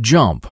jump.